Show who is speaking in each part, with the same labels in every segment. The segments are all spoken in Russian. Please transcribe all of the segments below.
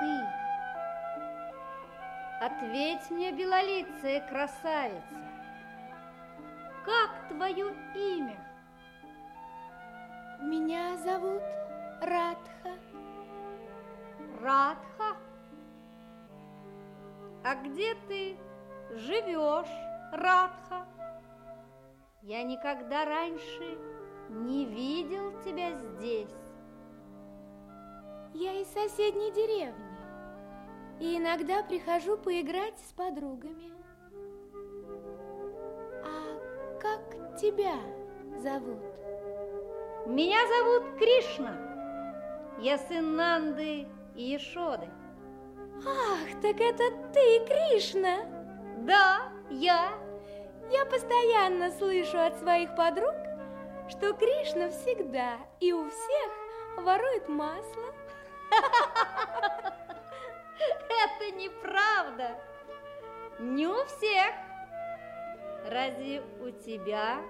Speaker 1: ты? Ответь мне, белолицая красавица, как твое имя?
Speaker 2: Меня зовут Радха.
Speaker 1: Радха? А где ты живешь, Радха? Я никогда раньше не видел тебя здесь.
Speaker 2: Я из соседней деревни и иногда прихожу поиграть с подругами. А как тебя зовут?
Speaker 1: Меня зовут Кришна. Я сын Нанды и Ешоды.
Speaker 2: Ах, так это ты, Кришна?
Speaker 1: Да, я.
Speaker 2: Я постоянно слышу от своих подруг, что Кришна всегда и у всех ворует масло.
Speaker 1: Это неправда. Не у всех. Разве у тебя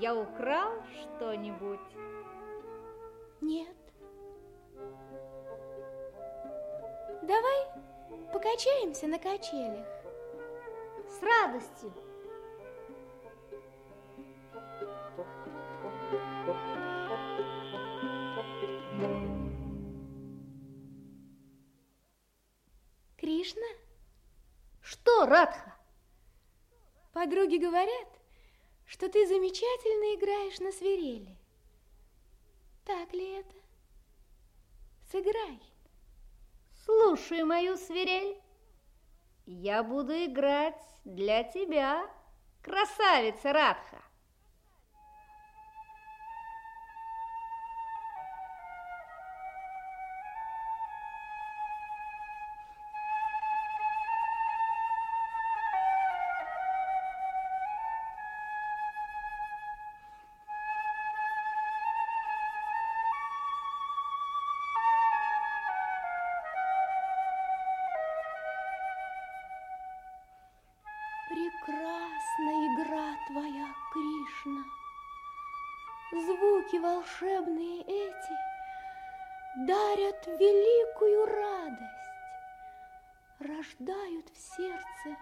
Speaker 1: я украл что-нибудь?
Speaker 2: Нет. Давай покачаемся на качелях.
Speaker 1: С радостью. Что, Радха?
Speaker 2: Подруги говорят, что ты замечательно играешь на свирели. Так ли это? Сыграй.
Speaker 1: Слушай мою свирель. Я буду играть для тебя, красавица Радха.
Speaker 2: Прекрасна игра твоя, Кришна. Звуки волшебные эти дарят великую радость, рождают в сердце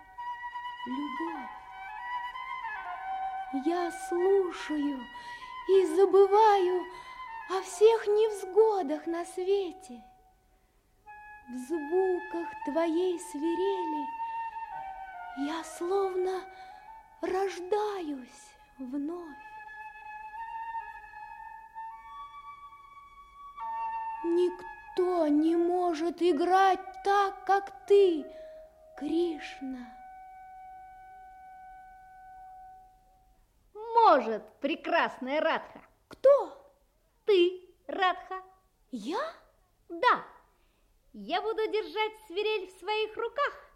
Speaker 2: любовь. Я слушаю и забываю о всех невзгодах на свете. В звуках твоей свирели я словно рождаюсь вновь. Никто не может играть так, как ты, Кришна.
Speaker 1: Может, прекрасная Радха.
Speaker 2: Кто?
Speaker 1: Ты, Радха.
Speaker 2: Я?
Speaker 1: Да. Я буду держать свирель в своих руках,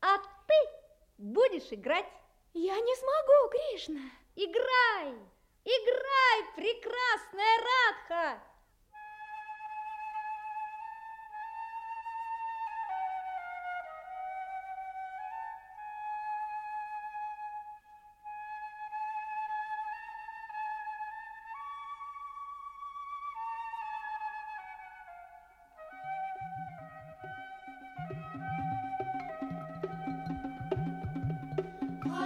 Speaker 1: а ты будешь играть.
Speaker 2: Я не смогу, Кришна.
Speaker 1: Играй, играй, прекрасная Радха.